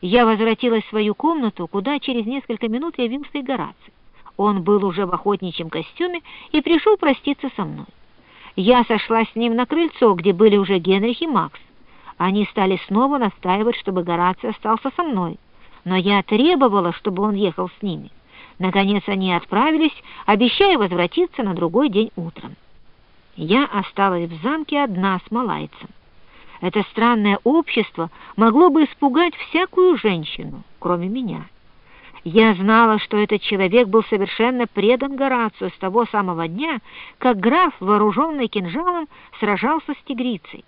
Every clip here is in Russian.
Я возвратилась в свою комнату, куда через несколько минут явился и Гораций. Он был уже в охотничьем костюме и пришел проститься со мной. Я сошла с ним на крыльцо, где были уже Генрих и Макс. Они стали снова настаивать, чтобы Гораций остался со мной, но я требовала, чтобы он ехал с ними. Наконец они отправились, обещая возвратиться на другой день утром. Я осталась в замке одна с малайцем. Это странное общество могло бы испугать всякую женщину, кроме меня. Я знала, что этот человек был совершенно предан Горацию с того самого дня, как граф, вооруженный кинжалом, сражался с тигрицей.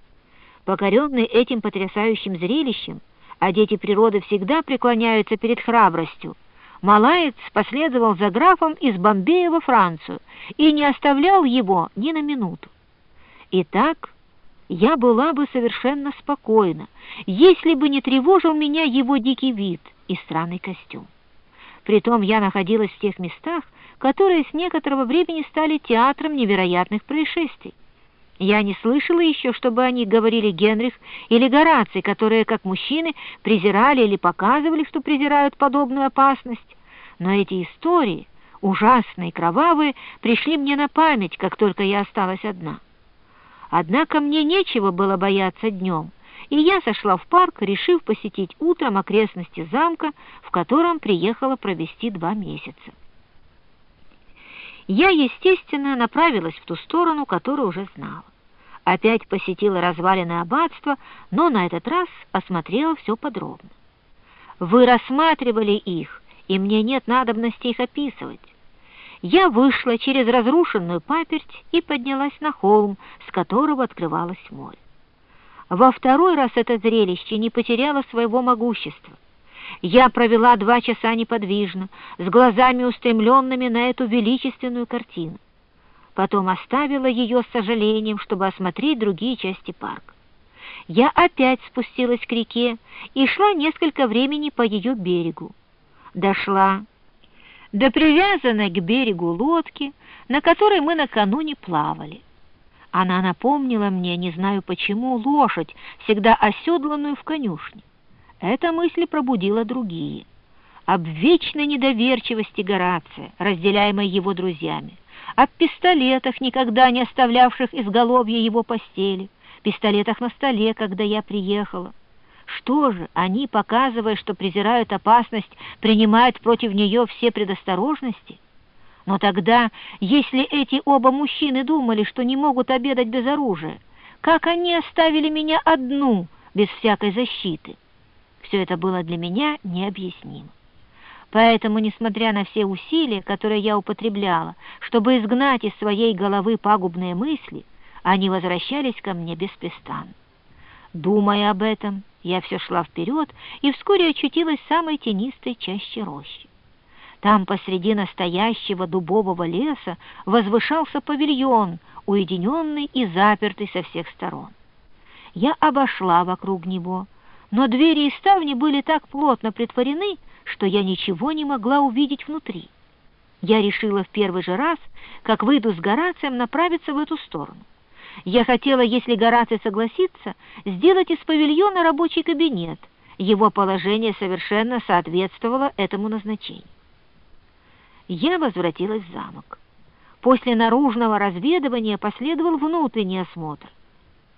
Покоренный этим потрясающим зрелищем, а дети природы всегда преклоняются перед храбростью, Малаец последовал за графом из Бомбея во Францию и не оставлял его ни на минуту. Итак, я была бы совершенно спокойна, если бы не тревожил меня его дикий вид и странный костюм. Притом я находилась в тех местах, которые с некоторого времени стали театром невероятных происшествий. Я не слышала еще, чтобы они говорили Генрих или Гораций, которые, как мужчины, презирали или показывали, что презирают подобную опасность. Но эти истории, ужасные, кровавые, пришли мне на память, как только я осталась одна. Однако мне нечего было бояться днем, и я сошла в парк, решив посетить утром окрестности замка, в котором приехала провести два месяца. Я, естественно, направилась в ту сторону, которую уже знала. Опять посетила развалины аббатства, но на этот раз осмотрела все подробно. Вы рассматривали их, и мне нет надобности их описывать я вышла через разрушенную паперть и поднялась на холм, с которого открывалось море. Во второй раз это зрелище не потеряло своего могущества. Я провела два часа неподвижно, с глазами устремленными на эту величественную картину. Потом оставила ее с сожалением, чтобы осмотреть другие части парка. Я опять спустилась к реке и шла несколько времени по ее берегу. Дошла до привязанной к берегу лодки, на которой мы накануне плавали. Она напомнила мне, не знаю почему, лошадь, всегда оседланную в конюшне. Эта мысль пробудила другие. Об вечной недоверчивости Горация, разделяемой его друзьями, об пистолетах, никогда не оставлявших изголовья его постели, пистолетах на столе, когда я приехала, что же, они, показывая, что презирают опасность, принимают против нее все предосторожности? Но тогда, если эти оба мужчины думали, что не могут обедать без оружия, как они оставили меня одну, без всякой защиты? Все это было для меня необъяснимо. Поэтому, несмотря на все усилия, которые я употребляла, чтобы изгнать из своей головы пагубные мысли, они возвращались ко мне беспрестанно. Думая об этом, я все шла вперед и вскоре очутилась в самой тенистой части рощи. Там посреди настоящего дубового леса возвышался павильон, уединенный и запертый со всех сторон. Я обошла вокруг него, но двери и ставни были так плотно притворены, что я ничего не могла увидеть внутри. Я решила в первый же раз, как выйду с Горацием, направиться в эту сторону. Я хотела, если Гораций согласится, сделать из павильона рабочий кабинет. Его положение совершенно соответствовало этому назначению. Я возвратилась в замок. После наружного разведывания последовал внутренний осмотр.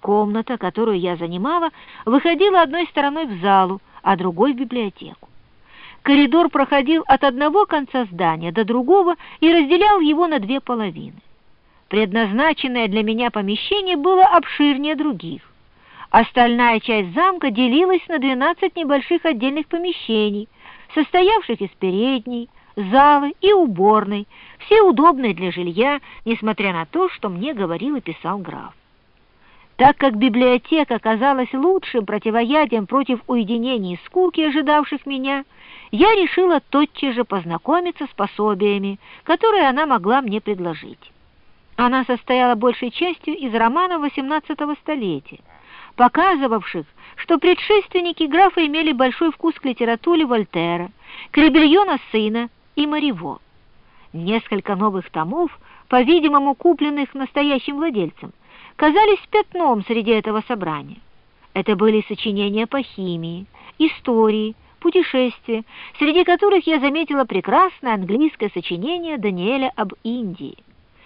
Комната, которую я занимала, выходила одной стороной в залу, а другой в библиотеку. Коридор проходил от одного конца здания до другого и разделял его на две половины. Предназначенное для меня помещение было обширнее других. Остальная часть замка делилась на 12 небольших отдельных помещений, состоявших из передней, залы и уборной, все удобные для жилья, несмотря на то, что мне говорил и писал граф. Так как библиотека оказалась лучшим противоядием против уединений и скуки, ожидавших меня, я решила тотчас же познакомиться с пособиями, которые она могла мне предложить. Она состояла большей частью из романов XVIII столетия, показывавших, что предшественники графа имели большой вкус к литературе Вольтера, Кребельона сына и Мариво. Несколько новых томов, по-видимому, купленных настоящим владельцем, казались пятном среди этого собрания. Это были сочинения по химии, истории, путешествия, среди которых я заметила прекрасное английское сочинение Даниэля об Индии.